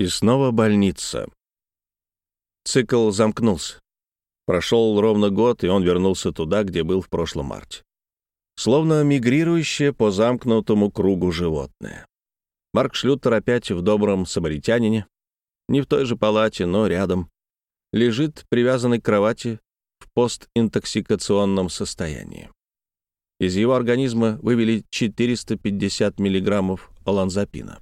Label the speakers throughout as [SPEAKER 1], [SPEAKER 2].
[SPEAKER 1] И снова больница. Цикл замкнулся. Прошел ровно год, и он вернулся туда, где был в прошлом марте. Словно мигрирующее по замкнутому кругу животное. Марк Шлютер опять в добром самаритянине, не в той же палате, но рядом. Лежит привязанный к кровати в постинтоксикационном состоянии. Из его организма вывели 450 миллиграммов оланзапина.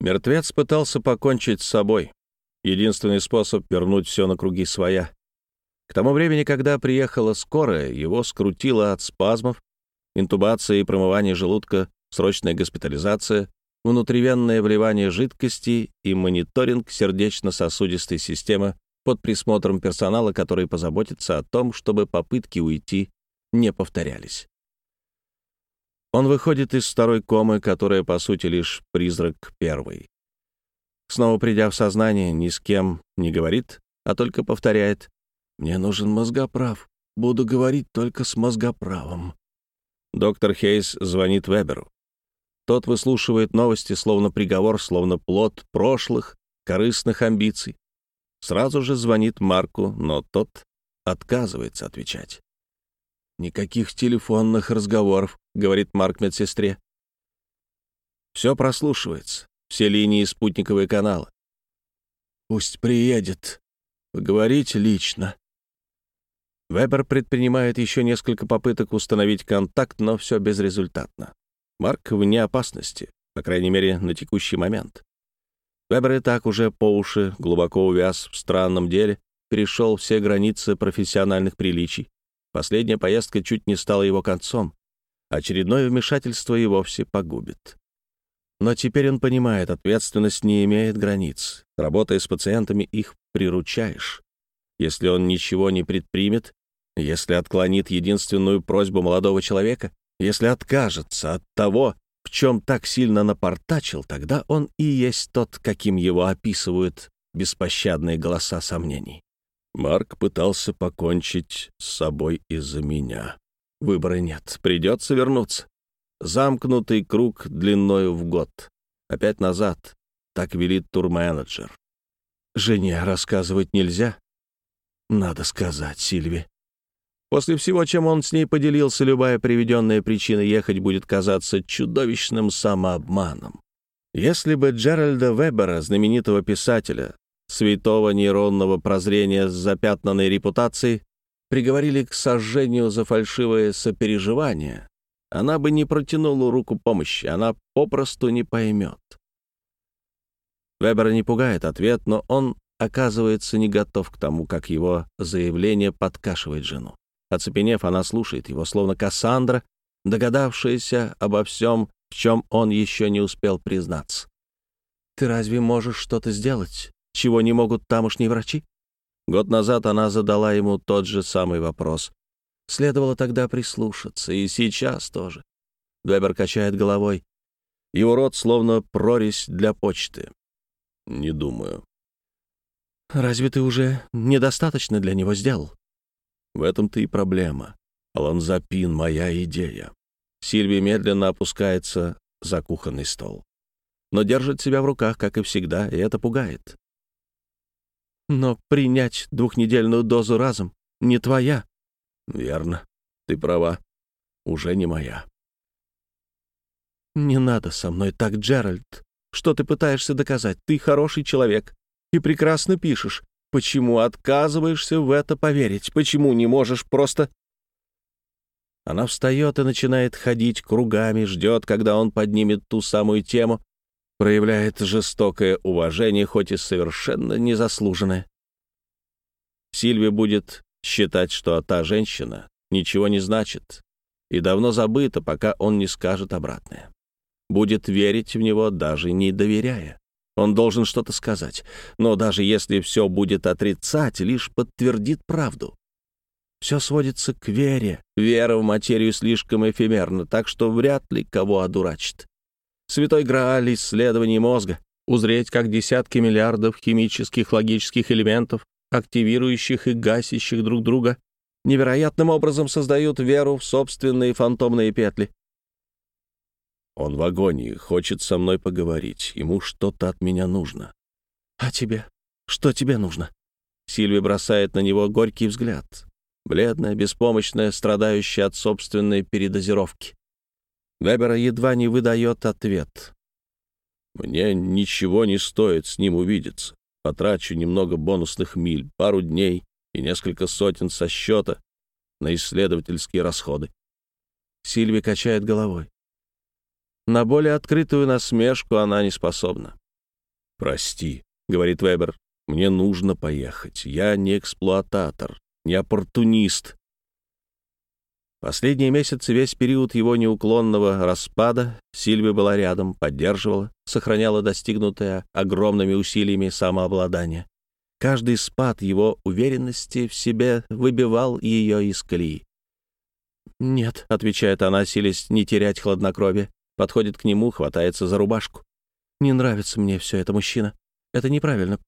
[SPEAKER 1] Мертвец пытался покончить с собой. Единственный способ вернуть все на круги своя. К тому времени, когда приехала скорая, его скрутило от спазмов, интубация и промывание желудка, срочная госпитализация, внутривенное вливание жидкости и мониторинг сердечно-сосудистой системы под присмотром персонала, который позаботится о том, чтобы попытки уйти не повторялись. Он выходит из второй комы, которая, по сути, лишь призрак первой. Снова придя в сознание, ни с кем не говорит, а только повторяет «Мне нужен мозгоправ. Буду говорить только с мозгоправом». Доктор Хейс звонит Веберу. Тот выслушивает новости, словно приговор, словно плод прошлых, корыстных амбиций. Сразу же звонит Марку, но тот отказывается отвечать. «Никаких телефонных разговоров», — говорит Марк медсестре. Все прослушивается, все линии спутниковые каналы. «Пусть приедет. Поговорить лично». Вебер предпринимает еще несколько попыток установить контакт, но все безрезультатно. Марк вне опасности, по крайней мере, на текущий момент. Вебер и так уже по уши глубоко увяз в странном деле, перешел все границы профессиональных приличий. Последняя поездка чуть не стала его концом. Очередное вмешательство и вовсе погубит. Но теперь он понимает, ответственность не имеет границ. Работая с пациентами, их приручаешь. Если он ничего не предпримет, если отклонит единственную просьбу молодого человека, если откажется от того, в чем так сильно напортачил, тогда он и есть тот, каким его описывают беспощадные голоса сомнений. Марк пытался покончить с собой из-за меня. Выбора нет, придется вернуться. Замкнутый круг длиною в год. Опять назад. Так велит турменеджер. Жене рассказывать нельзя? Надо сказать, Сильви. После всего, чем он с ней поделился, любая приведенная причина ехать будет казаться чудовищным самообманом. Если бы Джеральда Вебера, знаменитого писателя, святого нейронного прозрения с запятнанной репутацией, приговорили к сожжению за фальшивое сопереживание, она бы не протянула руку помощи, она попросту не поймет. Вебера не пугает ответ, но он оказывается не готов к тому, как его заявление подкашивает жену. Оцепенев, она слушает его, словно Кассандра, догадавшаяся обо всем, в чем он еще не успел признаться. «Ты разве можешь что-то сделать, чего не могут тамошние врачи?» Год назад она задала ему тот же самый вопрос. Следовало тогда прислушаться, и сейчас тоже. Вебер качает головой. Его рот словно прорезь для почты. «Не думаю». «Разве ты уже недостаточно для него сделал?» В этом-то и проблема. Аланзапин — моя идея. Сильвия медленно опускается за кухонный стол. Но держит себя в руках, как и всегда, и это пугает. Но принять двухнедельную дозу разом не твоя. Верно, ты права. Уже не моя. Не надо со мной так, Джеральд. Что ты пытаешься доказать? Ты хороший человек и прекрасно пишешь. Почему отказываешься в это поверить? Почему не можешь просто...» Она встает и начинает ходить кругами, ждет, когда он поднимет ту самую тему, проявляет жестокое уважение, хоть и совершенно незаслуженное. Сильвия будет считать, что та женщина ничего не значит и давно забыта, пока он не скажет обратное. Будет верить в него, даже не доверяя. Он должен что-то сказать. Но даже если все будет отрицать, лишь подтвердит правду. Все сводится к вере. Вера в материю слишком эфемерна, так что вряд ли кого одурачит. Святой Грааль исследований мозга. Узреть, как десятки миллиардов химических логических элементов, активирующих и гасящих друг друга, невероятным образом создают веру в собственные фантомные петли. Он в агонии, хочет со мной поговорить, ему что-то от меня нужно. «А тебе? Что тебе нужно?» Сильви бросает на него горький взгляд. Бледная, беспомощная, страдающая от собственной передозировки. Вебера едва не выдает ответ. «Мне ничего не стоит с ним увидеться. Потрачу немного бонусных миль, пару дней и несколько сотен со счета на исследовательские расходы». Сильви качает головой. На более открытую насмешку она не способна. «Прости», — говорит Вебер, — «мне нужно поехать. Я не эксплуататор, не оппортунист. Последние месяцы, весь период его неуклонного распада, Сильвия была рядом, поддерживала, сохраняла достигнутое огромными усилиями самообладание. Каждый спад его уверенности в себе выбивал ее из колеи. «Нет», — отвечает она, силясь не терять хладнокровие, подходит к нему, хватается за рубашку. «Не нравится мне все это, мужчина. Это неправильно.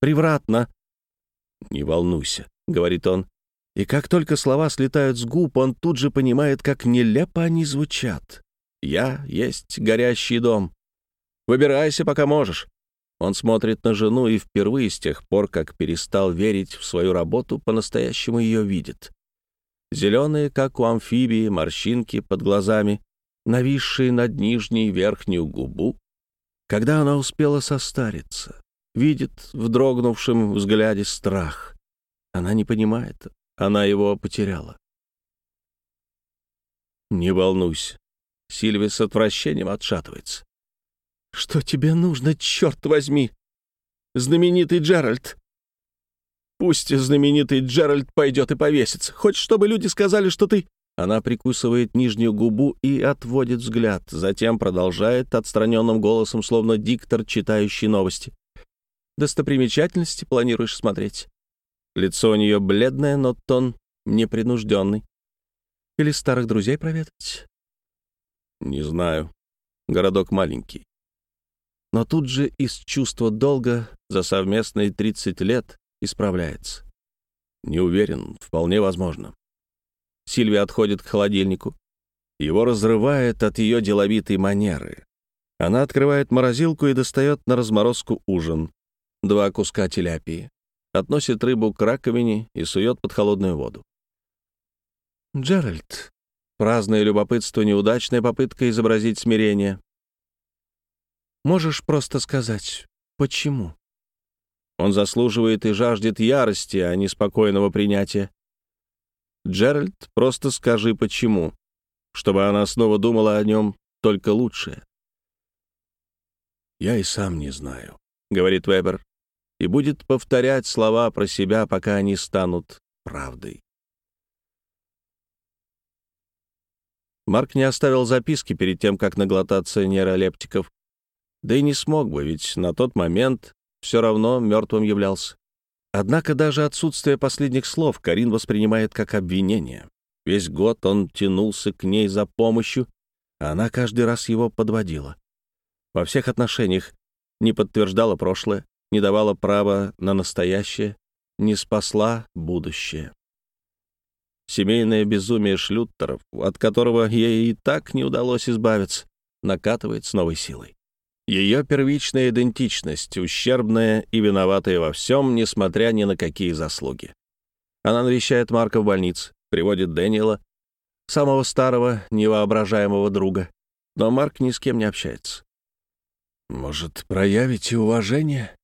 [SPEAKER 1] Привратно». «Не волнуйся», — говорит он, и как только слова слетают с губ, он тут же понимает, как нелепо они звучат. «Я есть горящий дом. Выбирайся, пока можешь». Он смотрит на жену и впервые с тех пор, как перестал верить в свою работу, по-настоящему ее видит. Зеленые, как у амфибии, морщинки под глазами, нависшие над нижней верхнюю губу. Когда она успела состариться, видит в дрогнувшем взгляде страх. Она не понимает, она его потеряла. «Не волнуйся». Сильви с отвращением отшатывается. «Что тебе нужно, черт возьми? Знаменитый Джеральд!» «Пусть знаменитый Джеральд пойдет и повесится. Хочешь, чтобы люди сказали, что ты...» Она прикусывает нижнюю губу и отводит взгляд, затем продолжает отстраненным голосом, словно диктор, читающий новости. «Достопримечательности планируешь смотреть?» Лицо у нее бледное, но тон непринужденный. Или старых друзей проведать? Не знаю. Городок маленький. Но тут же из чувства долга за совместные 30 лет исправляется. Не уверен, вполне возможно. Сильвия отходит к холодильнику. Его разрывает от ее деловитой манеры. Она открывает морозилку и достает на разморозку ужин. Два куска теляпии относит рыбу к раковине и сует под холодную воду. Джеральд. Праздное любопытство, неудачная попытка изобразить смирение. Можешь просто сказать, почему? Он заслуживает и жаждет ярости, а не спокойного принятия. Джеральд, просто скажи, почему, чтобы она снова думала о нем только лучшее. «Я и сам не знаю», — говорит Вебер и будет повторять слова про себя, пока они станут правдой. Марк не оставил записки перед тем, как наглотаться нейролептиков. Да и не смог бы, ведь на тот момент все равно мертвым являлся. Однако даже отсутствие последних слов Карин воспринимает как обвинение. Весь год он тянулся к ней за помощью, а она каждый раз его подводила. Во всех отношениях не подтверждала прошлое, не давала права на настоящее, не спасла будущее. Семейное безумие шлюттеров, от которого ей и так не удалось избавиться, накатывает с новой силой. Ее первичная идентичность, ущербная и виноватая во всем, несмотря ни на какие заслуги. Она навещает Марка в больнице, приводит Дэниела, самого старого, невоображаемого друга. Но Марк ни с кем не общается. «Может, проявите уважение?»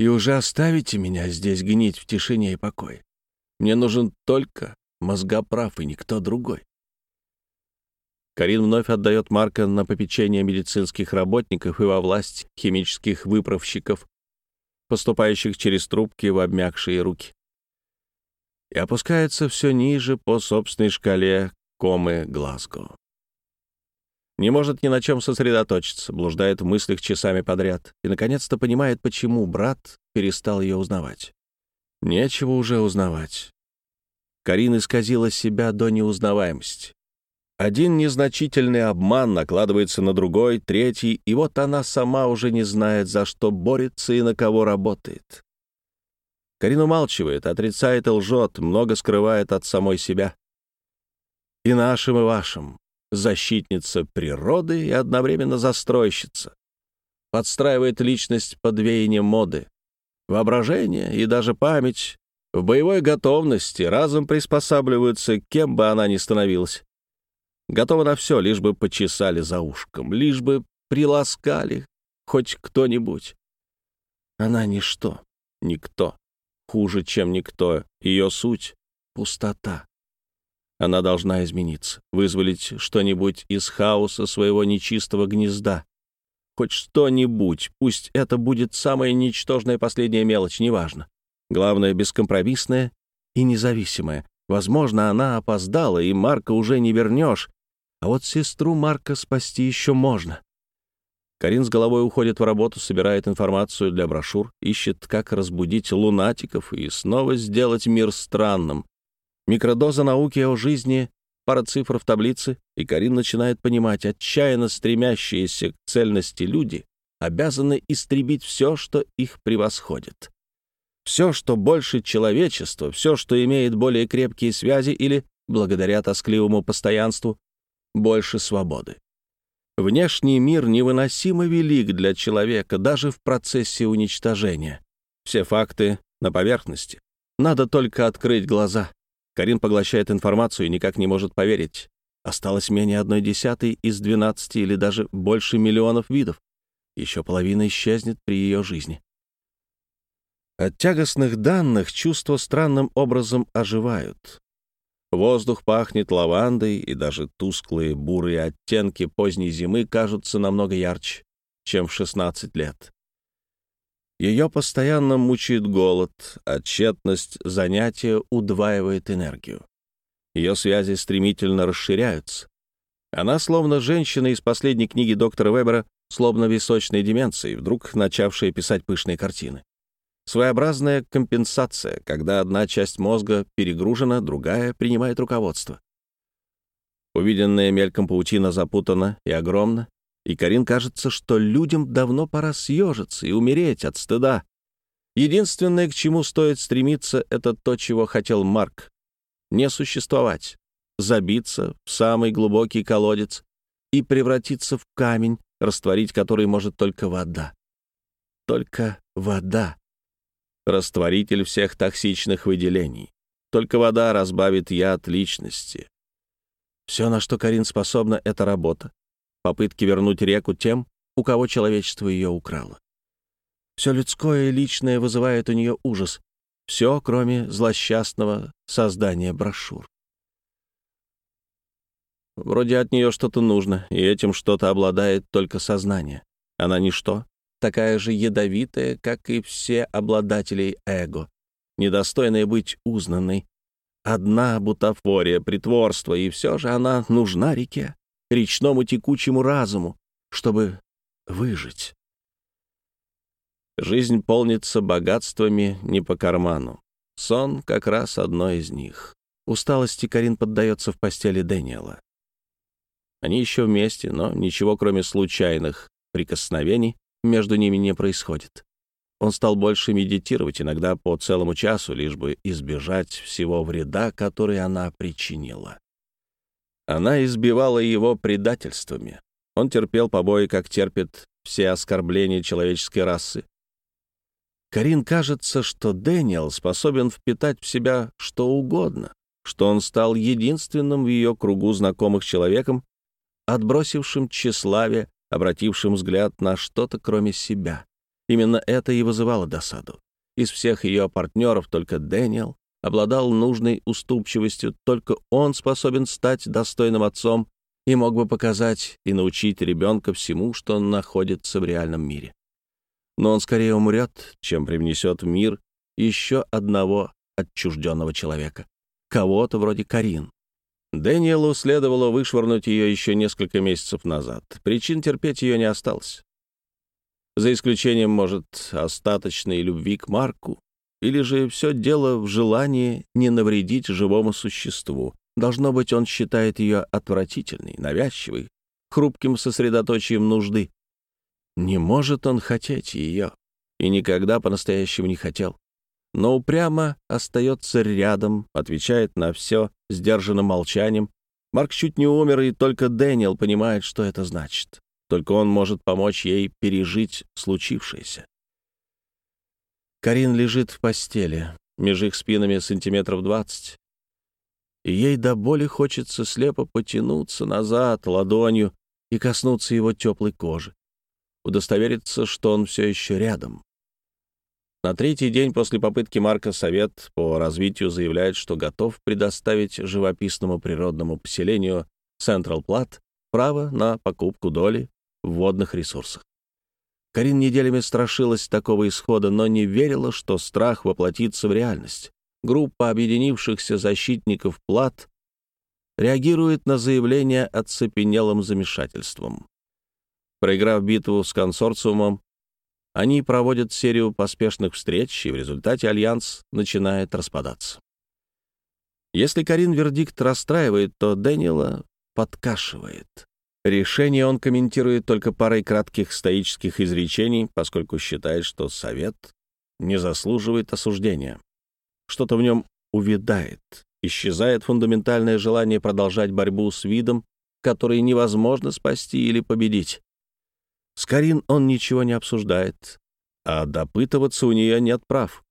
[SPEAKER 1] И уже оставите меня здесь гнить в тишине и покое. Мне нужен только мозгоправ и никто другой. Карин вновь отдает Марка на попечение медицинских работников и во власть химических выправщиков, поступающих через трубки в обмякшие руки. И опускается все ниже по собственной шкале комы Глазго. Не может ни на чем сосредоточиться, блуждает в мыслях часами подряд и, наконец-то, понимает, почему брат перестал ее узнавать. Нечего уже узнавать. Карин исказила себя до неузнаваемости. Один незначительный обман накладывается на другой, третий, и вот она сама уже не знает, за что борется и на кого работает. Карин умалчивает, отрицает и лжет, много скрывает от самой себя. И нашим, и вашим защитница природы и одновременно застройщица. Подстраивает личность под веяние моды, воображение и даже память в боевой готовности разом приспосабливаются, кем бы она ни становилась. Готова на все, лишь бы почесали за ушком, лишь бы приласкали хоть кто-нибудь. Она ничто, никто, хуже, чем никто. Ее суть — пустота. Она должна измениться, вызволить что-нибудь из хаоса своего нечистого гнезда. Хоть что-нибудь, пусть это будет самая ничтожная последняя мелочь, неважно. Главное, бескомпромиссная и независимая. Возможно, она опоздала, и Марка уже не вернешь, а вот сестру Марка спасти еще можно. Карин с головой уходит в работу, собирает информацию для брошюр, ищет, как разбудить лунатиков и снова сделать мир странным. Микродоза науки о жизни, пара цифр в таблице, и Карин начинает понимать, отчаянно стремящиеся к цельности люди обязаны истребить все, что их превосходит. Все, что больше человечества, все, что имеет более крепкие связи или, благодаря тоскливому постоянству, больше свободы. Внешний мир невыносимо велик для человека даже в процессе уничтожения. Все факты на поверхности. Надо только открыть глаза. Карин поглощает информацию и никак не может поверить. Осталось менее одной десятой из 12 или даже больше миллионов видов. Еще половина исчезнет при ее жизни. От тягостных данных чувства странным образом оживают. Воздух пахнет лавандой, и даже тусклые бурые оттенки поздней зимы кажутся намного ярче, чем в 16 лет. Ее постоянно мучает голод, а тщетность занятия удваивает энергию. Ее связи стремительно расширяются. Она, словно женщина из последней книги доктора Вебера, словно височной деменцией, вдруг начавшая писать пышные картины. Своеобразная компенсация, когда одна часть мозга перегружена, другая принимает руководство. Увиденная мельком паутина запутана и огромна, и Карин кажется, что людям давно пора съежиться и умереть от стыда. Единственное, к чему стоит стремиться, это то, чего хотел Марк — не существовать, забиться в самый глубокий колодец и превратиться в камень, растворить который может только вода. Только вода растворитель всех токсичных выделений. Только вода разбавит яд личности. Все, на что Карин способна, — это работа. Попытки вернуть реку тем, у кого человечество ее украло. Все людское и личное вызывает у нее ужас. Все, кроме злосчастного создания брошюр. Вроде от нее что-то нужно, и этим что-то обладает только сознание. Она ничто, такая же ядовитая, как и все обладатели эго, недостойная быть узнанной. Одна бутафория, притворство, и все же она нужна реке, речному текучему разуму, чтобы выжить. Жизнь полнится богатствами не по карману. Сон как раз одно из них. Усталости Карин поддается в постели Дэниела. Они еще вместе, но ничего, кроме случайных прикосновений, между ними не происходит. Он стал больше медитировать, иногда по целому часу, лишь бы избежать всего вреда, который она причинила. Она избивала его предательствами. Он терпел побои, как терпит все оскорбления человеческой расы. Карин кажется, что Дэниел способен впитать в себя что угодно, что он стал единственным в ее кругу знакомых человеком, отбросившим тщеславие обратившим взгляд на что-то кроме себя. Именно это и вызывало досаду. Из всех ее партнеров только Дэниел обладал нужной уступчивостью, только он способен стать достойным отцом и мог бы показать и научить ребенка всему, что он находится в реальном мире. Но он скорее умрет, чем привнесет в мир еще одного отчужденного человека, кого-то вроде Карин. Дэниелу следовало вышвырнуть ее еще несколько месяцев назад. Причин терпеть ее не осталось. За исключением, может, остаточной любви к Марку, или же все дело в желании не навредить живому существу. Должно быть, он считает ее отвратительной, навязчивой, хрупким сосредоточием нужды. Не может он хотеть ее, и никогда по-настоящему не хотел но упрямо остается рядом, отвечает на все сдержанным молчанием. Марк чуть не умер, и только Дэниел понимает, что это значит. Только он может помочь ей пережить случившееся. Карин лежит в постели, меж их спинами сантиметров двадцать. И ей до боли хочется слепо потянуться назад ладонью и коснуться его теплой кожи, удостовериться, что он все еще рядом. На третий день после попытки Марка Совет по развитию заявляет, что готов предоставить живописному природному поселению Централ Плат право на покупку доли в водных ресурсах. Карин неделями страшилась такого исхода, но не верила, что страх воплотится в реальность. Группа объединившихся защитников Плат реагирует на заявление оцепенелым замешательством. Проиграв битву с консорциумом, они проводят серию поспешных встреч, и в результате альянс начинает распадаться. Если Карин вердикт расстраивает, то Дэниела подкашивает. Решение он комментирует только парой кратких стоических изречений, поскольку считает, что совет не заслуживает осуждения. Что-то в нем увядает, исчезает фундаментальное желание продолжать борьбу с видом, который невозможно спасти или победить. С Карин он ничего не обсуждает, а допытываться у нее нет прав.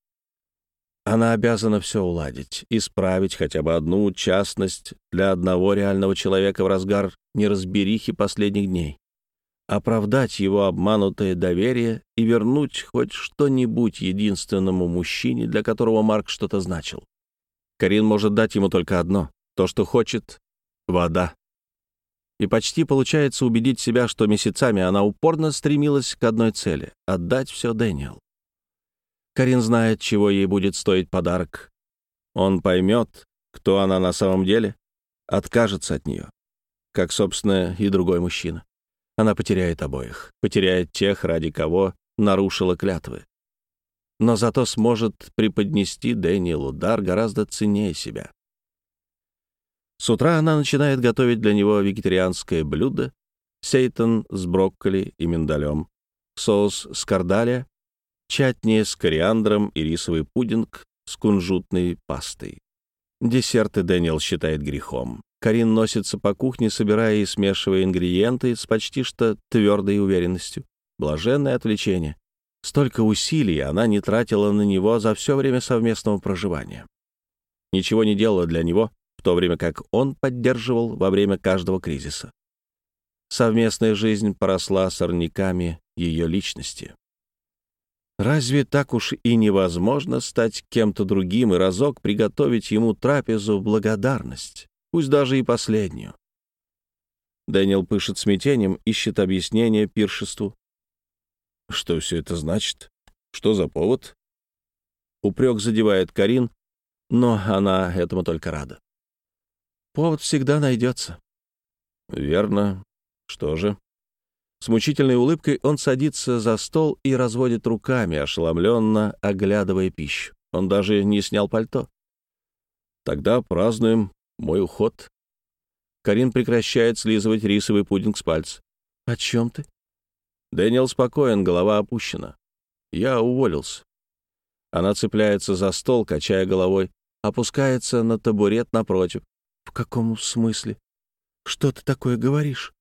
[SPEAKER 1] Она обязана все уладить, исправить хотя бы одну частность для одного реального человека в разгар неразберихи последних дней, оправдать его обманутое доверие и вернуть хоть что-нибудь единственному мужчине, для которого Марк что-то значил. Карин может дать ему только одно — то, что хочет — вода и почти получается убедить себя, что месяцами она упорно стремилась к одной цели — отдать все Дэниел. Карин знает, чего ей будет стоить подарок. Он поймет, кто она на самом деле, откажется от нее, как, собственно, и другой мужчина. Она потеряет обоих, потеряет тех, ради кого нарушила клятвы. Но зато сможет преподнести Дэниелу дар гораздо ценнее себя. С утра она начинает готовить для него вегетарианское блюдо, сейтон с брокколи и миндалем, соус с кардаля, чатни с кориандром и рисовый пудинг с кунжутной пастой. Десерты Дэниел считает грехом. Карин носится по кухне, собирая и смешивая ингредиенты с почти что твердой уверенностью. Блаженное отвлечение. Столько усилий она не тратила на него за все время совместного проживания. Ничего не делала для него, в то время как он поддерживал во время каждого кризиса. Совместная жизнь поросла сорняками ее личности. Разве так уж и невозможно стать кем-то другим и разок приготовить ему трапезу в благодарность, пусть даже и последнюю? Дэниел пышет смятением, ищет объяснение пиршеству. Что все это значит? Что за повод? Упрек задевает Карин, но она этому только рада. Повод всегда найдется. Верно. Что же? С мучительной улыбкой он садится за стол и разводит руками, ошеломленно оглядывая пищу. Он даже не снял пальто. Тогда празднуем мой уход. Карин прекращает слизывать рисовый пудинг с пальца. «О чем ты?» Дэниел спокоен, голова опущена. «Я уволился». Она цепляется за стол, качая головой, опускается на табурет напротив. «В каком смысле? Что ты такое говоришь?»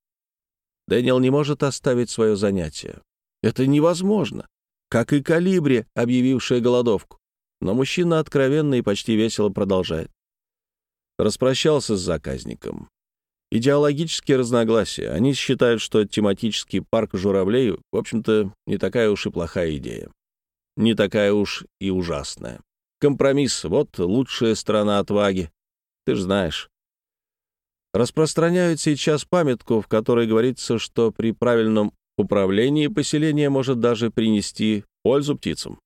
[SPEAKER 1] Дэниел не может оставить свое занятие. Это невозможно, как и Калибри, объявившая голодовку. Но мужчина откровенно и почти весело продолжает. Распрощался с заказником. Идеологические разногласия. Они считают, что тематический парк журавлей, в общем-то, не такая уж и плохая идея. Не такая уж и ужасная. Компромисс — вот лучшая сторона отваги. Ты ж знаешь распространяют сейчас памятку, в которой говорится, что при правильном управлении поселение может даже принести пользу птицам.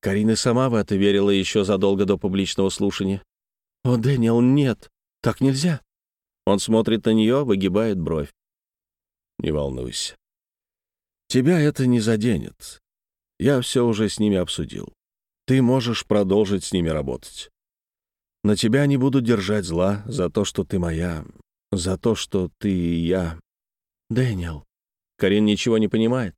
[SPEAKER 1] Карина сама в это верила еще задолго до публичного слушания. «О, Дэниел, нет, так нельзя». Он смотрит на нее, выгибает бровь. «Не волнуйся. Тебя это не заденет. Я все уже с ними обсудил. Ты можешь продолжить с ними работать. На тебя не буду держать зла за то, что ты моя, за то, что ты и я. Дэниел. Карин ничего не понимает.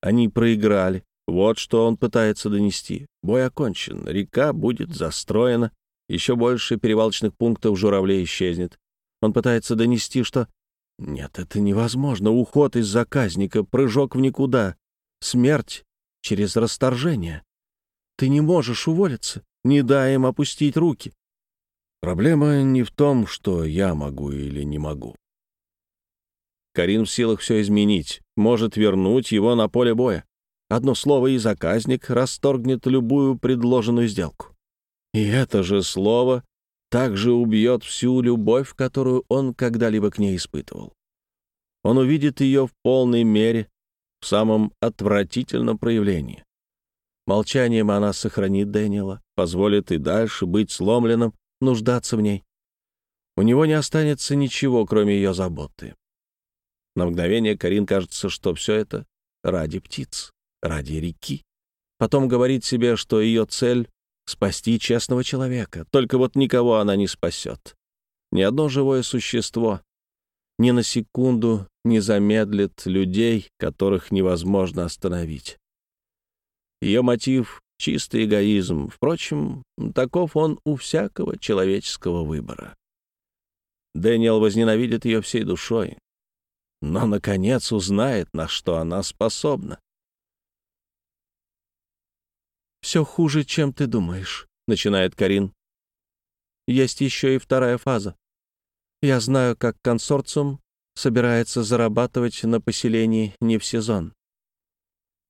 [SPEAKER 1] Они проиграли. Вот что он пытается донести. Бой окончен. Река будет застроена. Еще больше перевалочных пунктов журавлей исчезнет. Он пытается донести, что... Нет, это невозможно. Уход из заказника, прыжок в никуда, смерть
[SPEAKER 2] через расторжение. Ты не можешь уволиться, не дай им опустить руки.
[SPEAKER 1] Проблема не в том, что я могу или не могу. Карин в силах все изменить, может вернуть его на поле боя. Одно слово, и заказник расторгнет любую предложенную сделку. И это же слово также убьет всю любовь, которую он когда-либо к ней испытывал. Он увидит ее в полной мере, в самом отвратительном проявлении. Молчанием она сохранит Дэниела, позволит и дальше быть сломленным, нуждаться в ней. У него не останется ничего, кроме ее заботы. На мгновение Карин кажется, что все это ради птиц, ради реки. Потом говорит себе, что ее цель — спасти честного человека. Только вот никого она не спасет. Ни одно живое существо ни на секунду не замедлит людей, которых невозможно остановить. Ее мотив — чистый эгоизм. Впрочем, таков он у всякого человеческого выбора. Дэниел возненавидит ее всей душой, но, наконец, узнает, на что она способна.
[SPEAKER 2] «Все хуже, чем ты думаешь», — начинает Карин. «Есть еще и вторая фаза. Я знаю, как консорциум собирается зарабатывать на поселении не в сезон.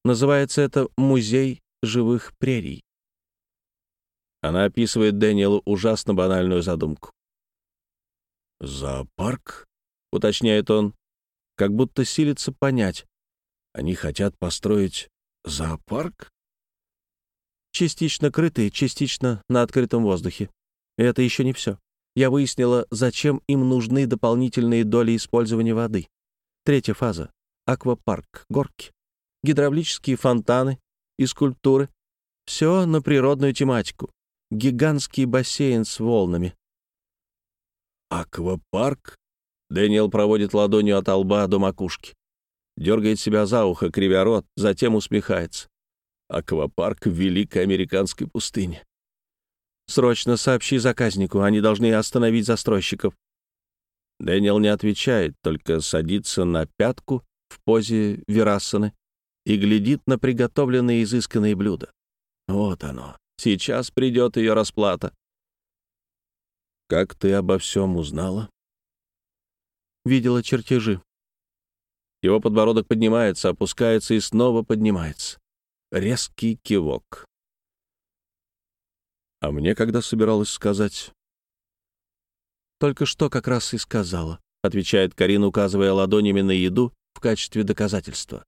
[SPEAKER 2] Называется это «Музей живых прерий».
[SPEAKER 1] Она описывает Дэниелу ужасно банальную задумку. «Зоопарк?» — уточняет он как будто силится понять. Они хотят построить зоопарк?
[SPEAKER 2] Частично крытый, частично на открытом воздухе. И это еще не все. Я выяснила, зачем им нужны дополнительные доли использования воды. Третья фаза — аквапарк, горки, гидравлические фонтаны и скульптуры. Все на природную тематику. Гигантский бассейн с волнами.
[SPEAKER 1] «Аквапарк?» Дэниел проводит ладонью от лба до макушки. Дергает себя за ухо, кривя рот, затем усмехается. Аквапарк в великой американской пустыне.
[SPEAKER 2] «Срочно сообщи заказнику, они должны остановить застройщиков».
[SPEAKER 1] Дэниел не отвечает, только садится на пятку в позе верасаны и глядит на приготовленные изысканные блюда. Вот оно. Сейчас придет ее расплата. «Как ты обо всем узнала?»
[SPEAKER 2] видела чертежи.
[SPEAKER 1] Его подбородок поднимается, опускается и снова поднимается. Резкий кивок. А мне когда собиралась сказать?
[SPEAKER 2] «Только что как раз и сказала», — отвечает Карин, указывая ладонями на еду в качестве доказательства.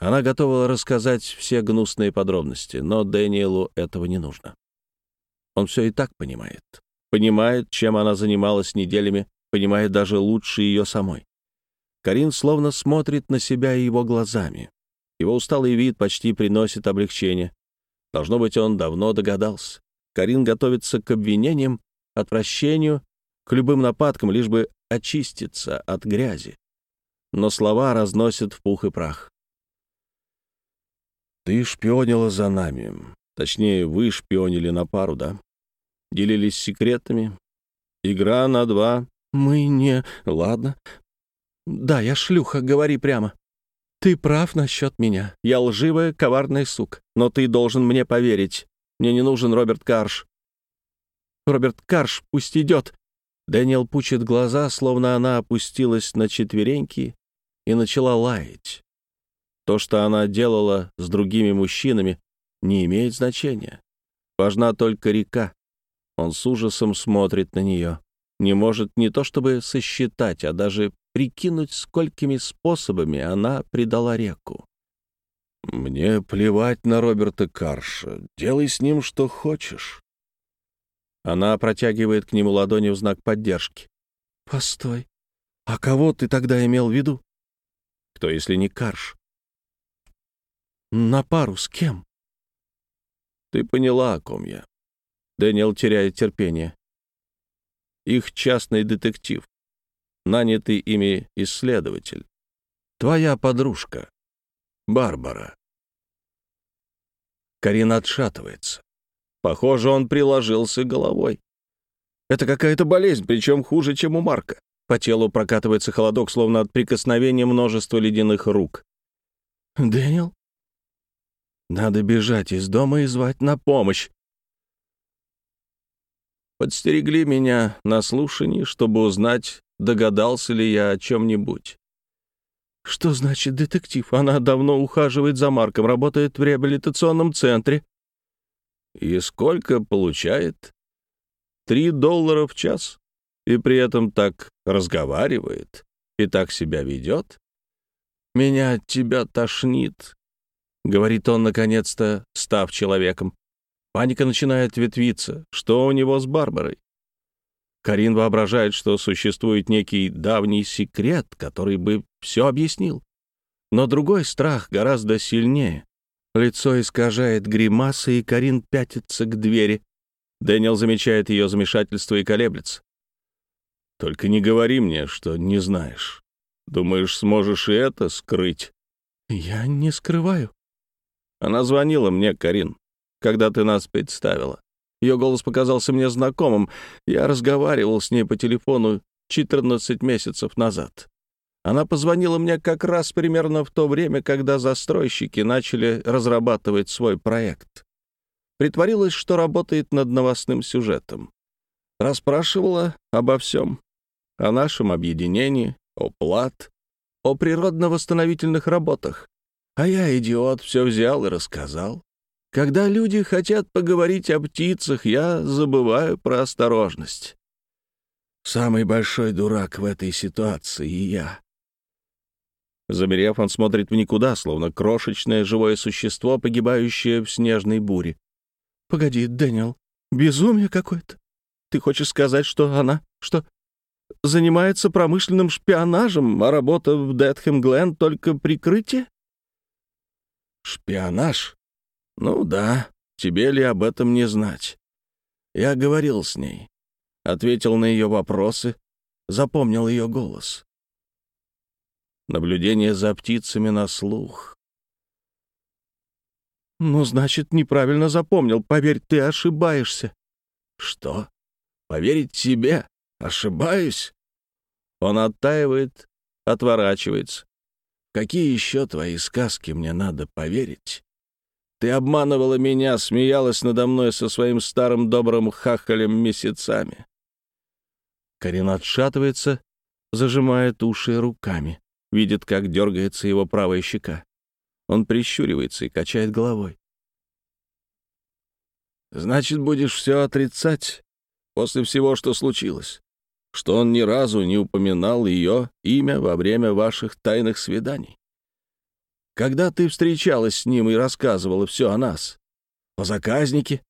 [SPEAKER 1] Она готова рассказать все гнусные подробности, но Дэниелу этого не нужно. Он все и так понимает. Понимает, чем она занималась неделями понимает даже лучше ее самой. Карин словно смотрит на себя его глазами. Его усталый вид почти приносит облегчение. Должно быть, он давно догадался. Карин готовится к обвинениям, отвращению, к любым нападкам, лишь бы очиститься от грязи. Но слова разносят в пух и прах. «Ты шпионила за нами. Точнее, вы шпионили на пару, да? Делились секретами. Игра на два,
[SPEAKER 2] мы не... Ладно. Да, я шлюха, говори прямо. Ты прав насчет меня. Я лживая, коварная сук. Но ты должен мне поверить. Мне не нужен Роберт Карш. Роберт Карш, пусть идет. Дэниел пучит глаза, словно она опустилась на четвереньки и начала лаять. То, что она делала с другими мужчинами, не имеет значения. Важна только река. Он с ужасом смотрит на нее не может не то чтобы сосчитать, а даже прикинуть, сколькими способами она предала реку. «Мне плевать на Роберта Карша. Делай с ним что хочешь». Она протягивает к нему ладони в знак поддержки. «Постой. А кого ты тогда имел в виду?»
[SPEAKER 1] «Кто, если не Карш?»
[SPEAKER 2] «На пару с кем?»
[SPEAKER 1] «Ты поняла, о ком я». Дэниел теряет терпение их частный детектив, нанятый ими исследователь. Твоя подружка, Барбара. Карина отшатывается. Похоже, он приложился головой. Это какая-то болезнь, причем хуже, чем у Марка. По телу прокатывается холодок, словно от прикосновения множества ледяных рук.
[SPEAKER 2] «Дэниел?» Надо бежать из дома и звать на помощь. Подстерегли меня на слушании, чтобы узнать, догадался ли я о чем-нибудь. Что значит детектив? Она давно ухаживает за Марком, работает в реабилитационном центре. И сколько получает? Три доллара в час. И при этом так разговаривает и так себя ведет. Меня от тебя тошнит, — говорит он, наконец-то, став человеком. Паника начинает ветвиться. Что у него с Барбарой? Карин воображает, что существует некий давний секрет, который бы все объяснил. Но другой страх гораздо сильнее. Лицо искажает гримаса, и Карин пятится к двери. Дэниел замечает ее замешательство и колеблется. «Только не говори мне, что не знаешь. Думаешь, сможешь и это скрыть?» «Я не скрываю». Она звонила мне, Карин, когда ты нас представила. Ее голос показался мне знакомым. Я разговаривал с ней по телефону 14 месяцев назад. Она позвонила мне как раз примерно в то время, когда застройщики начали разрабатывать свой проект. Притворилась, что работает над новостным сюжетом. Расспрашивала обо всем. О нашем объединении, о плат, о природно-восстановительных работах. А я, идиот, все взял и рассказал. Когда люди хотят поговорить о птицах, я забываю про осторожность. Самый большой дурак в этой ситуации я. Замерев, он смотрит в никуда, словно крошечное живое существо, погибающее в снежной буре. «Погоди, Дэниел, безумие какое-то. Ты хочешь сказать, что она, что занимается промышленным шпионажем, а работа в Дэтхэм Глен только прикрытие?» «Шпионаж?» «Ну да, тебе ли об этом не знать?» Я говорил с ней, ответил на ее вопросы, запомнил ее голос. Наблюдение за птицами на слух. «Ну, значит, неправильно запомнил. Поверь, ты ошибаешься». «Что? Поверить тебе? Ошибаюсь?» Он оттаивает, отворачивается. «Какие еще твои сказки мне надо поверить?» Ты обманывала меня, смеялась надо мной со своим старым добрым хахалем месяцами. Карин отшатывается, зажимает уши руками, видит, как дергается его правая щека. Он прищуривается и качает головой. «Значит, будешь все отрицать после всего, что случилось, что он ни разу не упоминал ее имя во время ваших тайных свиданий. Когда ты встречалась с ним и рассказывала все о нас? О заказнике?»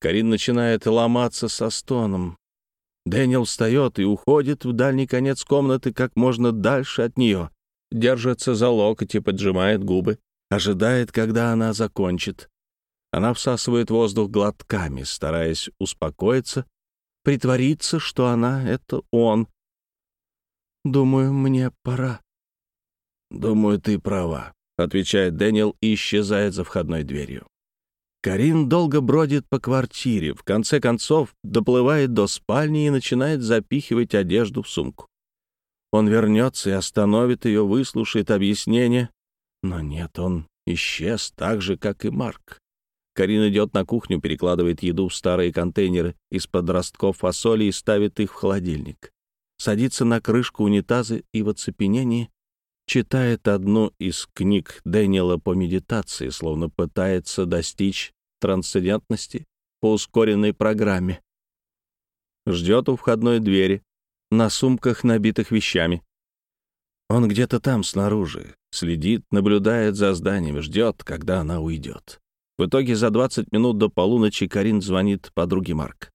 [SPEAKER 2] Карин начинает ломаться со стоном. Дэниел встает и уходит в дальний конец комнаты как можно дальше от нее. Держится за локоть и поджимает губы. Ожидает, когда она закончит. Она всасывает воздух глотками, стараясь успокоиться, притвориться, что она — это он. «Думаю, мне пора», «Думаю, ты права», — отвечает Дэниел и исчезает за входной дверью. Карин долго бродит по квартире, в конце концов доплывает до спальни и начинает запихивать одежду в сумку. Он вернется и остановит ее, выслушает объяснение. Но нет, он исчез так же, как и Марк. Карин идет на кухню, перекладывает еду в старые контейнеры из-под ростков фасоли и ставит их в холодильник. Садится на крышку унитаза и в оцепенении читает одну из книг Дэниела по медитации, словно пытается достичь трансцендентности по ускоренной программе. Ждет у входной двери, на сумках, набитых вещами. Он где-то там снаружи, следит, наблюдает за зданием, ждет, когда она уйдет. В итоге за 20 минут до полуночи Карин звонит подруге Марк.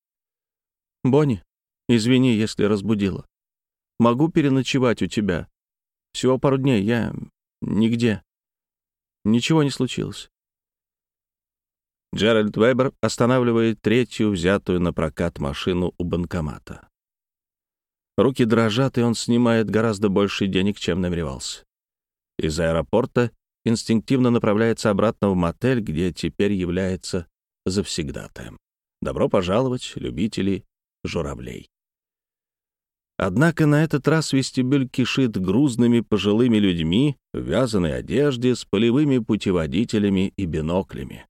[SPEAKER 2] «Бонни, извини, если разбудила. Могу переночевать у тебя. Всего пару дней. Я нигде. Ничего не случилось. Джеральд Вебер останавливает третью взятую на прокат машину у банкомата. Руки дрожат, и он снимает гораздо больше денег, чем намеревался. Из аэропорта инстинктивно направляется обратно в мотель, где теперь является завсегдатаем. Добро пожаловать, любители журавлей.
[SPEAKER 1] Однако на этот раз вестибюль кишит грузными пожилыми людьми в вязаной одежде с полевыми путеводителями и биноклями.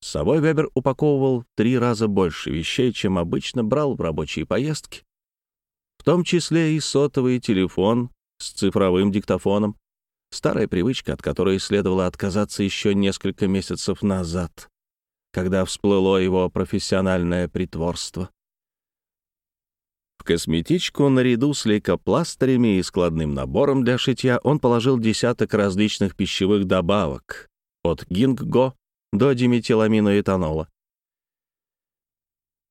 [SPEAKER 1] С собой Вебер упаковывал три раза больше вещей, чем обычно брал в рабочие поездки, в том числе и сотовый телефон с цифровым диктофоном, старая привычка, от которой следовало отказаться еще несколько месяцев назад, когда всплыло его профессиональное притворство. В косметичку наряду с лейкопластырями и складным набором для шитья он положил десяток различных пищевых добавок, от гингго до диметиламиноэтанола.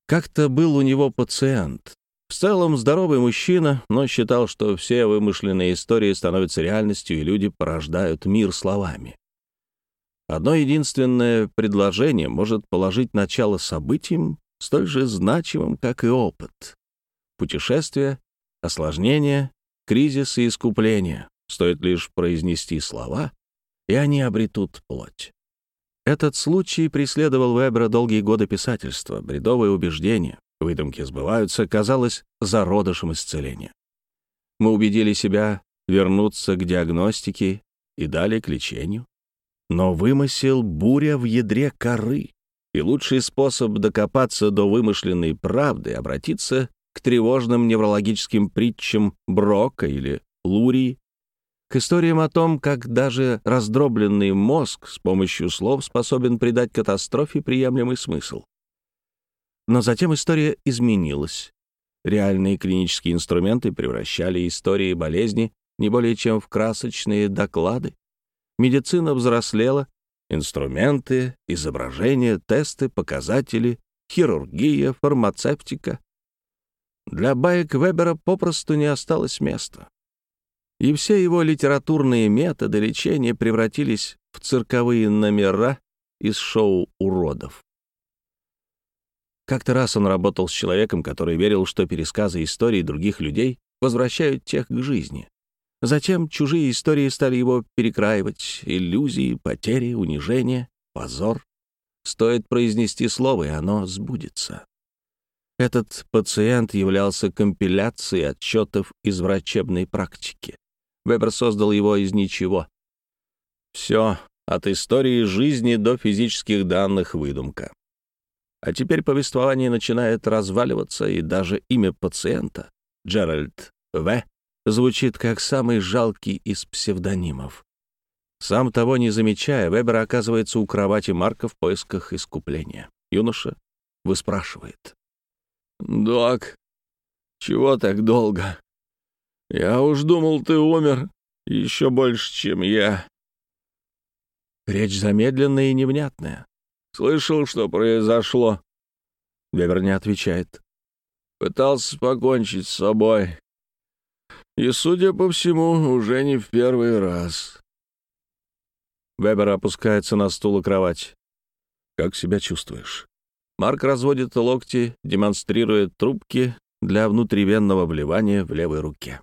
[SPEAKER 1] Как-то был у него пациент. В целом здоровый мужчина, но считал, что все вымышленные истории становятся реальностью, и люди порождают мир словами. Одно единственное предложение может положить начало событиям, столь же значимым, как и опыт путешествия, осложнения, кризис и искупление. Стоит лишь произнести слова, и они обретут плоть. Этот случай преследовал Вебера долгие годы писательства, бредовые убеждения, выдумки сбываются, казалось, зародышем исцеления. Мы убедили себя вернуться к диагностике и далее к лечению. Но вымысел буря в ядре коры, и лучший способ докопаться до вымышленной правды — обратиться к тревожным неврологическим притчам Брока или Лурии, к историям о том, как даже раздробленный мозг с помощью слов способен придать катастрофе приемлемый смысл. Но затем история изменилась. Реальные клинические инструменты превращали истории болезни не более чем в красочные доклады. Медицина взрослела, инструменты, изображения, тесты, показатели, хирургия, фармацевтика для баек Вебера попросту не осталось места. И все его литературные методы лечения превратились в цирковые номера из шоу уродов. Как-то раз он работал с человеком, который верил, что пересказы историй других людей возвращают тех к жизни. Затем чужие истории стали его перекраивать, иллюзии, потери, унижение, позор. Стоит произнести слово, и оно сбудется. Этот пациент являлся компиляцией отчетов из врачебной практики. Вебер создал его из ничего. Все, от истории жизни до физических данных выдумка. А теперь повествование начинает разваливаться, и даже имя пациента, Джеральд В., звучит как самый жалкий из псевдонимов. Сам того не замечая, Вебер оказывается у кровати Марка в поисках искупления. Юноша выспрашивает. «Док, чего так долго? Я уж думал, ты умер еще больше, чем я». Речь замедленная и невнятная. «Слышал, что произошло?» Вебер не отвечает. Пытался покончить с собой. И, судя по всему, уже не в первый раз. Вебер опускается на стул и кровать. «Как себя чувствуешь?» Марк разводит локти, демонстрируя трубки для внутривенного вливания в левой руке.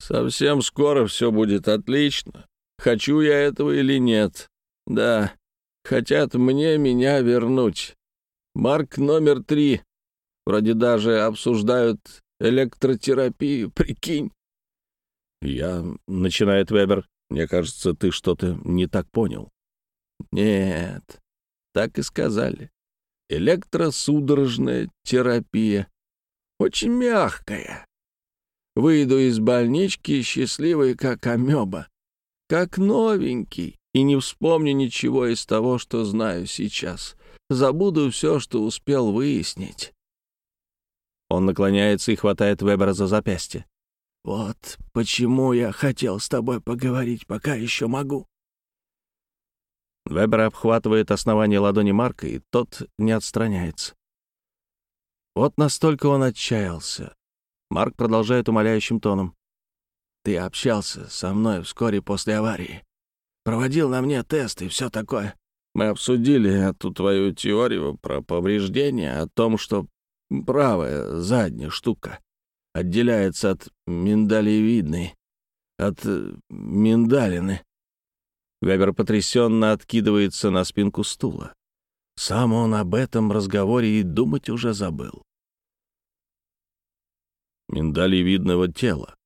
[SPEAKER 1] «Совсем скоро все будет отлично. Хочу я этого или нет. Да, хотят мне меня вернуть. Марк номер три. Вроде даже обсуждают электротерапию, прикинь». «Я...» — начинает Вебер. «Мне кажется, ты что-то не так понял». «Нет, так и сказали. Электросудорожная терапия. Очень мягкая. Выйду из больнички счастливый, как амеба. Как новенький. И не вспомню ничего из того, что знаю сейчас. Забуду все, что успел выяснить. Он наклоняется и хватает Вебера за запястье. «Вот почему я хотел с тобой поговорить, пока еще могу. Вебер обхватывает основание ладони Марка, и тот не отстраняется. Вот настолько он отчаялся. Марк продолжает умоляющим тоном. «Ты общался со мной вскоре после аварии. Проводил на мне тест и все такое. Мы обсудили эту твою теорию про повреждения, о том, что правая задняя штука отделяется от миндалевидной, от э, миндалины. Вебер потрясенно откидывается на спинку стула. Сам он об этом разговоре и думать уже забыл. миндалевидного тела.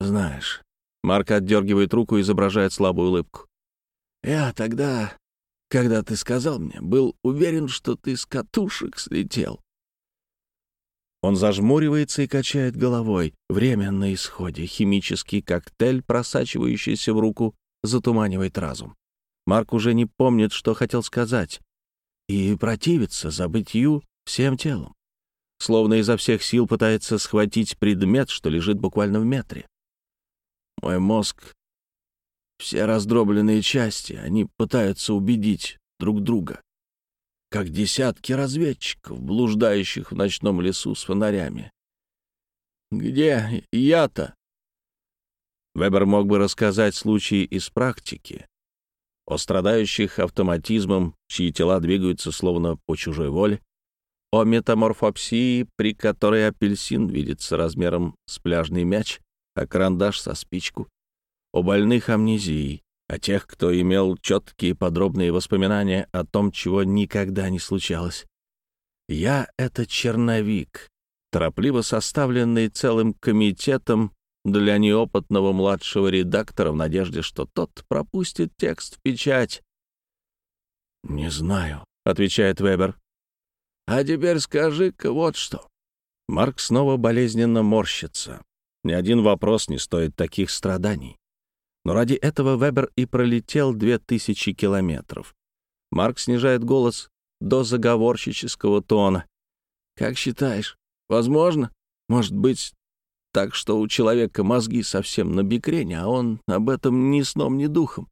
[SPEAKER 2] Знаешь, Марк отдергивает руку и изображает слабую улыбку. Я тогда, когда ты сказал мне, был уверен, что ты с катушек слетел. Он зажмуривается и качает головой. Время на исходе. Химический коктейль, просачивающийся в руку, затуманивает разум. Марк уже не помнит, что хотел сказать. И противится забытью всем телом. Словно изо всех сил пытается схватить предмет, что лежит буквально в метре. Мой мозг... Все раздробленные части, они пытаются убедить друг друга как десятки разведчиков, блуждающих в ночном лесу с фонарями. «Где я-то?» Вебер мог бы рассказать случаи из практики о страдающих автоматизмом, чьи тела двигаются словно по чужой воле, о метаморфопсии, при которой апельсин видится размером с пляжный мяч, а карандаш со спичку, о больных амнезией, о тех, кто имел четкие подробные воспоминания о том, чего никогда не случалось. Я — это черновик, торопливо составленный целым комитетом для неопытного младшего редактора в надежде, что тот пропустит текст в печать. «Не знаю», — отвечает Вебер. «А теперь скажи-ка вот что». Марк снова болезненно морщится. Ни один вопрос не стоит таких страданий. Но ради этого Вебер и пролетел две тысячи километров. Марк снижает голос до заговорщического тона. «Как считаешь, возможно? Может быть, так что у человека мозги совсем на бикрене, а он об этом ни сном, ни духом?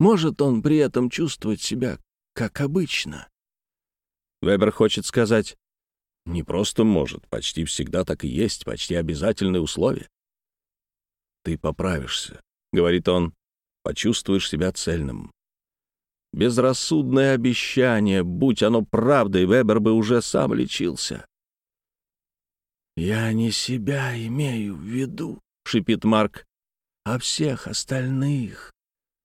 [SPEAKER 2] Может он при этом чувствовать себя как обычно?» Вебер хочет сказать, не просто может, почти всегда так и есть, почти обязательное условие. Ты поправишься, — говорит он, — почувствуешь себя цельным. Безрассудное обещание, будь оно правдой, Вебер бы уже сам лечился. «Я не себя имею в виду», — шипит Марк, — «а всех остальных.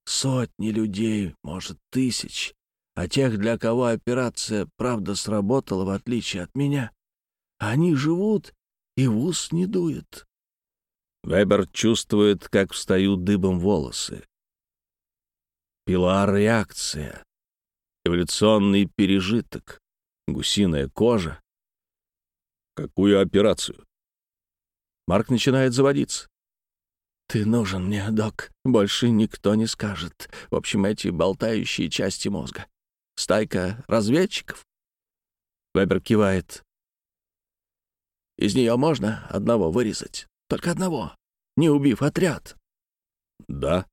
[SPEAKER 2] Сотни людей, может, тысяч, а тех, для кого операция правда сработала, в отличие от меня. Они живут и в ус не дует. Вебер чувствует, как встают дыбом волосы. Пилар-реакция, эволюционный пережиток, гусиная кожа.
[SPEAKER 1] Какую операцию?
[SPEAKER 2] Марк начинает заводиться. «Ты нужен мне, док. Больше никто не скажет. В общем, эти болтающие части мозга. Стайка разведчиков?» Вебер кивает. «Из нее можно одного вырезать?» Только одного, не убив отряд.
[SPEAKER 1] Да.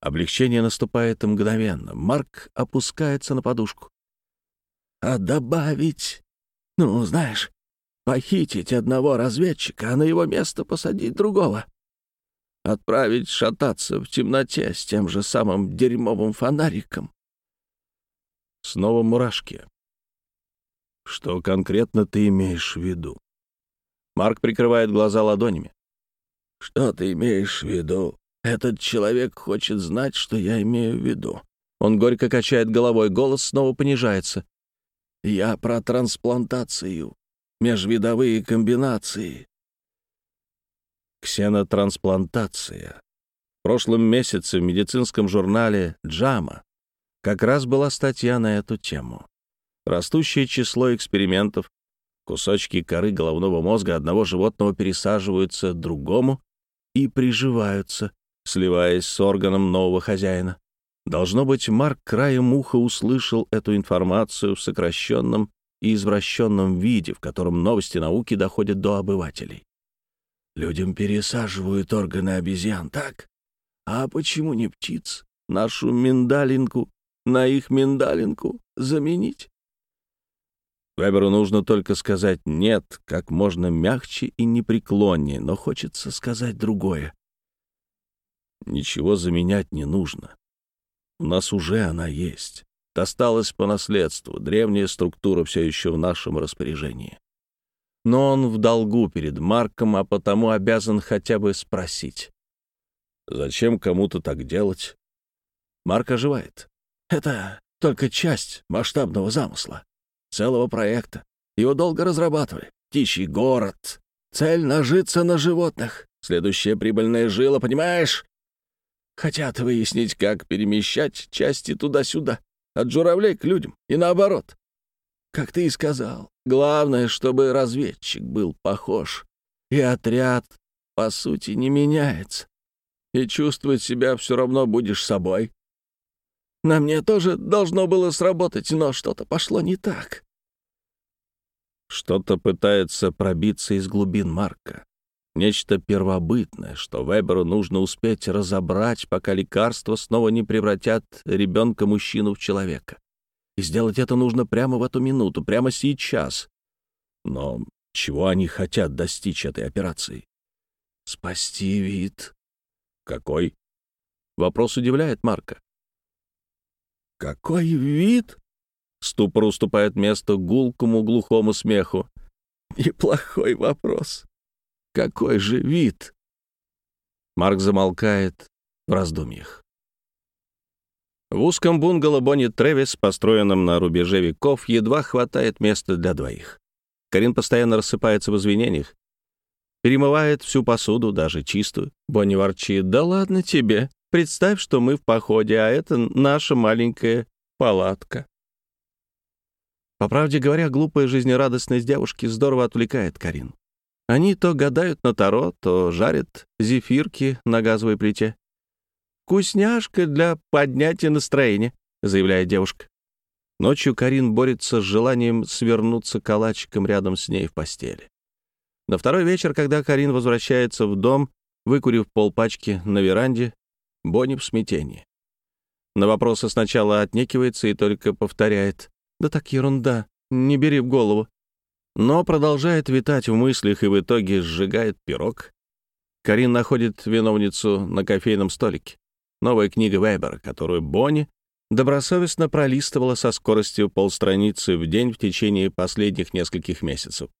[SPEAKER 2] Облегчение наступает мгновенно. Марк опускается на подушку. А добавить... Ну, знаешь, похитить одного разведчика, а на его место посадить другого. Отправить шататься в темноте с тем же самым дерьмовым фонариком.
[SPEAKER 1] Снова мурашки. Что конкретно ты имеешь в виду?
[SPEAKER 2] Марк прикрывает глаза ладонями. «Что ты имеешь в виду? Этот человек хочет знать, что я имею в виду». Он горько качает головой, голос снова понижается. «Я про трансплантацию, межвидовые комбинации».
[SPEAKER 1] Ксенотрансплантация. В прошлом месяце в медицинском журнале «Джама» как раз была статья на эту тему. Растущее число экспериментов Кусочки коры головного мозга одного животного пересаживаются другому и приживаются, сливаясь с органом нового хозяина. Должно быть, Марк краем уха услышал эту информацию в сокращенном и извращенном виде, в котором новости науки доходят до обывателей. Людям пересаживают органы обезьян, так? А почему не птиц? Нашу миндалинку на их миндалинку заменить? Веберу нужно только сказать «нет» как можно мягче и непреклоннее, но хочется сказать другое. Ничего заменять не нужно. У нас уже она есть. Досталась по наследству, древняя структура все еще в нашем распоряжении. Но он в долгу перед Марком, а потому обязан хотя бы спросить. Зачем кому-то так делать? Марк оживает. Это только часть масштабного замысла целого проекта. Его долго разрабатывали. Птичий город,
[SPEAKER 2] Цель — нажиться на животных. Следующая прибыльная жила, понимаешь? Хотят выяснить, как перемещать части туда-сюда, от журавлей к людям, и наоборот. Как ты и сказал, главное, чтобы разведчик был похож, и отряд, по сути, не меняется, и чувствовать себя все равно будешь собой. На мне тоже должно было сработать, но что-то пошло не так.
[SPEAKER 1] Что-то пытается пробиться из глубин Марка. Нечто первобытное, что Веберу нужно успеть разобрать, пока лекарства снова не превратят ребенка-мужчину в человека. И сделать это нужно прямо в эту минуту, прямо сейчас. Но чего они хотят достичь этой операцией?
[SPEAKER 2] Спасти вид.
[SPEAKER 1] Какой? Вопрос удивляет Марка.
[SPEAKER 2] Какой вид?
[SPEAKER 1] Ступор уступает место гулкому глухому смеху.
[SPEAKER 2] Неплохой вопрос. Какой же вид?
[SPEAKER 1] Марк замолкает в раздумьях. В узком бунгало Бонни Тревис, построенном на рубеже веков, едва хватает места для двоих. Карин постоянно рассыпается в извинениях. Перемывает всю посуду, даже чистую. Бонни ворчит. «Да ладно тебе. Представь, что мы в походе, а это наша маленькая палатка». По правде говоря, глупая жизнерадостность девушки здорово отвлекает Карин. Они то гадают на таро, то жарят зефирки на газовой плите. «Вкусняшка для поднятия настроения», — заявляет девушка. Ночью Карин борется с желанием свернуться калачиком рядом с ней в постели. На второй вечер, когда Карин возвращается в дом, выкурив полпачки на веранде, Бонни в смятении. На вопросы сначала отнекивается и только повторяет. «Да так ерунда, не бери в голову но продолжает витать в мыслях и в итоге сжигает пирог. Карин находит виновницу на кофейном столике. Новая книга Вебера, которую Бонни добросовестно пролистывала со скоростью полстраницы в день в течение последних нескольких месяцев.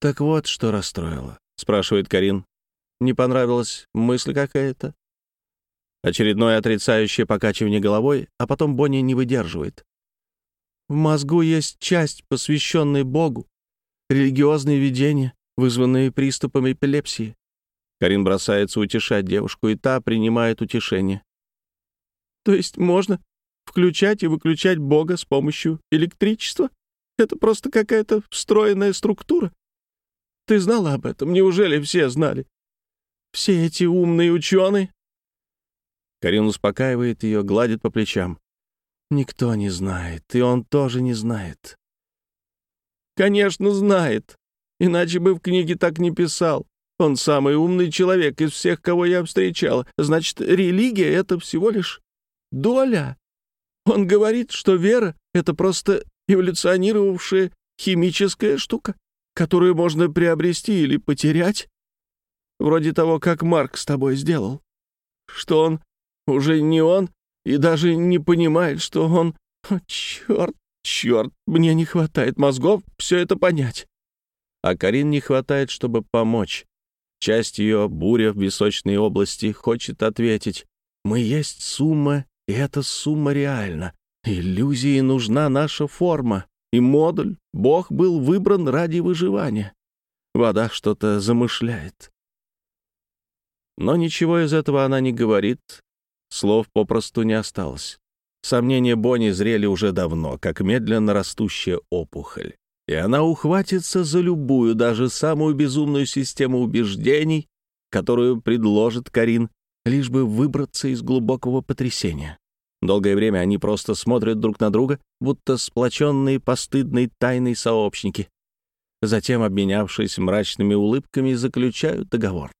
[SPEAKER 1] «Так вот, что расстроило», — спрашивает Карин. «Не понравилась мысль какая-то?» Очередное отрицающее покачивание головой, а потом Бонни не выдерживает. В мозгу есть часть, посвященная Богу. Религиозные видения, вызванные приступом эпилепсии. Карин бросается утешать девушку, и та принимает утешение. То есть можно включать и выключать Бога с помощью электричества? Это просто какая-то встроенная структура. Ты знала об этом? Неужели все знали? Все эти умные ученые? Карин успокаивает ее, гладит по плечам. Никто не знает, и он тоже не знает. Конечно, знает. Иначе бы в книге так не писал. Он самый умный человек из всех, кого я встречал. Значит, религия — это всего лишь доля. Он говорит, что вера — это просто эволюционировавшая химическая штука, которую можно приобрести или потерять. Вроде того, как Марк с тобой сделал. Что он уже не он, и даже не понимает, что он... О, черт, черт, мне не хватает мозгов все это понять. А Карин не хватает, чтобы помочь. Часть ее, буря в височной области, хочет ответить. Мы есть сумма, и эта сумма реальна. Иллюзии нужна наша форма. И модуль, Бог был выбран ради выживания. Вода что-то замышляет. Но ничего из этого она не говорит, Слов попросту не осталось. Сомнения Бонни зрели уже давно, как медленно растущая опухоль. И она ухватится за любую, даже самую безумную систему убеждений, которую предложит Карин, лишь бы выбраться из глубокого потрясения. Долгое время они просто смотрят друг на друга, будто сплоченные постыдной тайной сообщники. Затем, обменявшись мрачными улыбками, заключают договор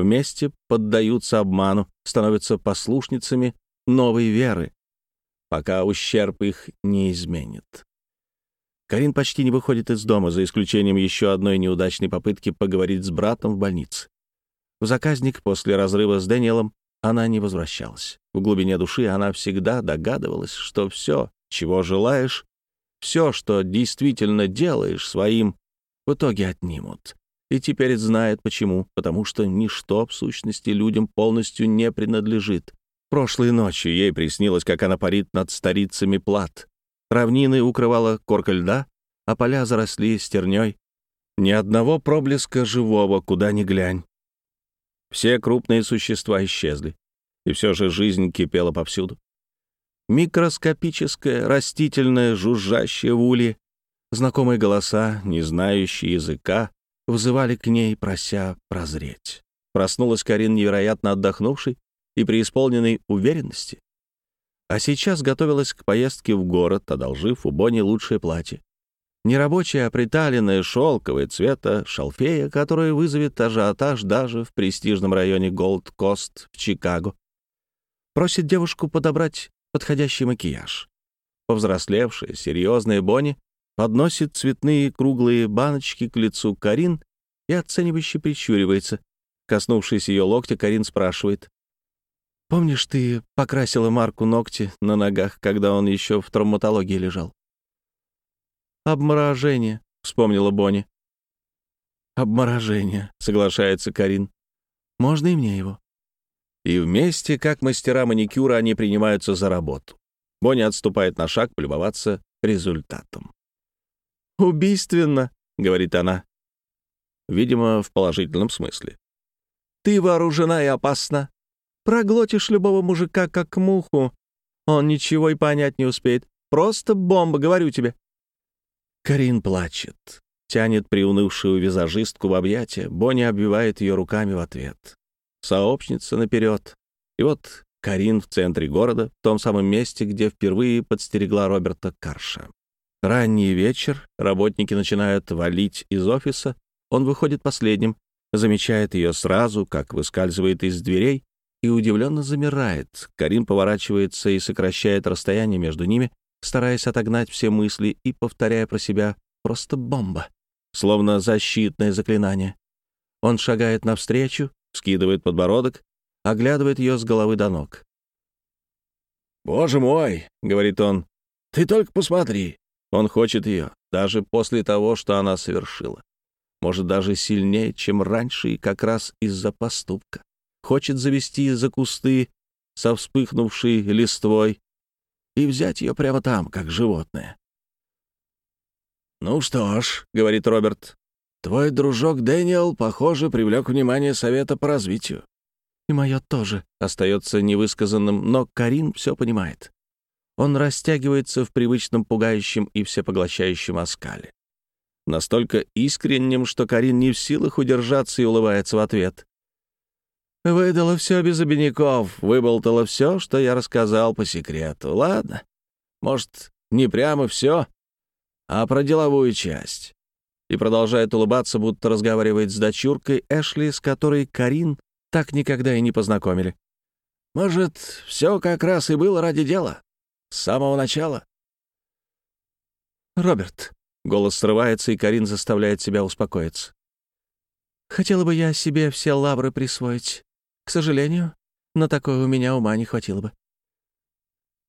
[SPEAKER 1] вместе поддаются обману, становятся послушницами новой веры, пока ущерб их не изменит. Карин почти не выходит из дома, за исключением еще одной неудачной попытки поговорить с братом в больнице. В заказник после разрыва с Дэниелом она не возвращалась. В глубине души она всегда догадывалась, что все, чего желаешь, все, что действительно делаешь своим, в итоге отнимут. И теперь знает почему, потому что ничто в сущности людям полностью не принадлежит. Прошлой ночью ей приснилось, как она парит над старицами плат. Равнины укрывала корка льда, а поля заросли стерней. Ни одного проблеска живого, куда ни глянь. Все крупные существа исчезли, и все же жизнь кипела повсюду. Микроскопическое, растительное, жужжащее в улье, знакомые голоса, не знающие языка, взывали к ней, прося прозреть. Проснулась Карин невероятно отдохнувшей и преисполненной уверенности. А сейчас готовилась к поездке в город, одолжив у Бонни лучшее платье. Не рабочее, а приталенное шелковое цвета шалфея, которое вызовет ажиотаж даже в престижном районе Голд-Кост в Чикаго. Просит девушку подобрать подходящий макияж. Повзрослевшая, серьезная Бонни подносит цветные круглые баночки к лицу Карин и оценивающе прищуривается. Коснувшись ее локтя, Карин спрашивает. «Помнишь, ты покрасила Марку ногти на ногах, когда он еще в травматологии лежал?» «Обморожение», — вспомнила Бонни. «Обморожение», — соглашается Карин. «Можно и мне его?» И вместе, как мастера маникюра, они принимаются за работу. Бонни отступает на шаг полюбоваться результатом. «Убийственно», — говорит она. Видимо, в положительном смысле. «Ты вооружена и опасна. Проглотишь любого мужика, как муху. Он ничего и понять не успеет. Просто бомба, говорю тебе». Карин плачет, тянет приунывшую визажистку в объятия. Бонни обвивает ее руками в ответ. Сообщница наперед. И вот Карин в центре города, в том самом месте, где впервые подстерегла Роберта Карша. Ранний вечер, работники начинают валить из офиса, он выходит последним, замечает ее сразу, как выскальзывает из дверей, и удивленно замирает. Карин поворачивается и сокращает расстояние между ними, стараясь отогнать все мысли и повторяя про себя «просто бомба», словно защитное заклинание. Он шагает навстречу, скидывает подбородок, оглядывает ее с головы до ног. «Боже мой!» — говорит он. «Ты только посмотри! Он хочет ее, даже после того, что она совершила. Может, даже сильнее, чем раньше, и как раз из-за поступка. Хочет завести за кусты со вспыхнувшей листвой и взять ее прямо там, как животное. «Ну что ж», — говорит Роберт, — «твой дружок Дэниел, похоже, привлек внимание Совета по развитию». И мое тоже остается невысказанным, но Карин все понимает. Он растягивается в привычном пугающем и всепоглощающем оскале. Настолько искренним, что Карин не в силах удержаться и улыбается в ответ. «Выдала все без обиняков, выболтала все, что я рассказал по секрету. Ладно, может, не прямо все, а про деловую часть». И продолжает улыбаться, будто разговаривает с дочуркой Эшли, с которой Карин так никогда и не познакомили. «Может, все как раз и было ради дела?» С самого начала?» «Роберт», — голос срывается, и Карин заставляет себя успокоиться. «Хотела бы я себе все лавры присвоить. К сожалению, на такое у меня ума не хватило бы».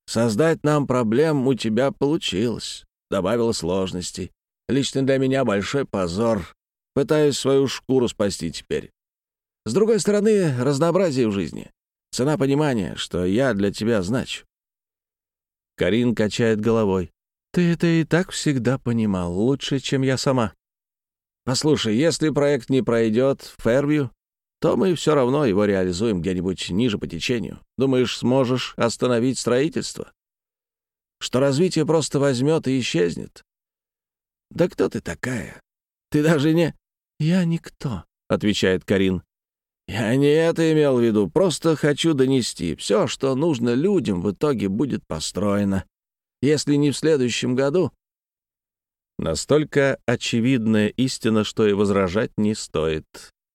[SPEAKER 1] «Создать нам проблем у тебя получилось», — добавила сложностей. «Лично для меня большой позор. Пытаюсь свою шкуру спасти теперь. С другой стороны, разнообразие в жизни. Цена понимания, что я для тебя значу. Карин качает головой. «Ты это и так всегда понимал, лучше, чем я сама». «Послушай, если проект не пройдет в Фервью, то мы все равно его реализуем где-нибудь ниже по течению. Думаешь, сможешь остановить строительство? Что развитие просто возьмет и исчезнет? Да кто ты такая? Ты даже не...» «Я никто», — отвечает Карин. «Я не это имел в виду, просто хочу донести. Все, что нужно людям, в итоге будет построено. Если не в следующем году...» Настолько очевидная истина, что и возражать не стоит.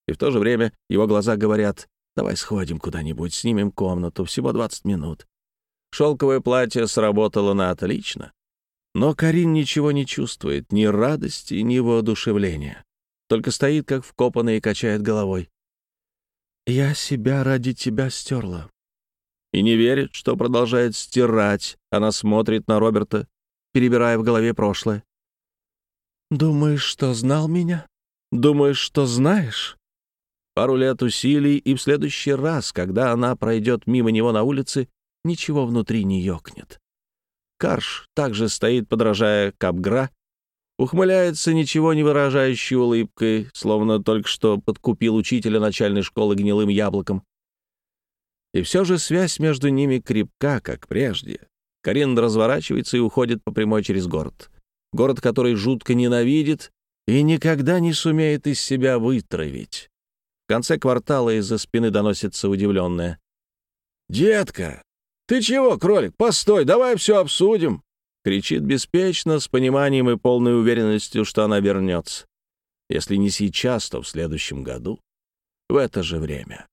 [SPEAKER 1] И в то же время его глаза говорят, «Давай сходим куда-нибудь, снимем комнату, всего 20 минут». Шелковое платье сработало на отлично. Но Карин ничего не чувствует, ни радости, ни воодушевления. Только стоит, как вкопанный, и качает головой. «Я себя ради тебя стерла». И не верит, что продолжает стирать. Она смотрит на Роберта, перебирая в голове прошлое. «Думаешь, что знал меня? Думаешь, что знаешь?» Пару лет усилий, и в следующий раз, когда она пройдет мимо него на улице, ничего внутри не ёкнет. Карш также стоит, подражая Капгра, Ухмыляется ничего не выражающей улыбкой, словно только что подкупил учителя начальной школы гнилым яблоком. И все же связь между ними крепка, как прежде. Карин разворачивается и уходит по прямой через город. Город, который жутко ненавидит и никогда не сумеет из себя вытравить. В конце квартала из-за спины доносится удивленное. «Детка, ты чего, кролик? Постой, давай все обсудим!» Кричит беспечно, с пониманием и полной уверенностью, что она вернется. Если не сейчас, то в следующем году, в это же время.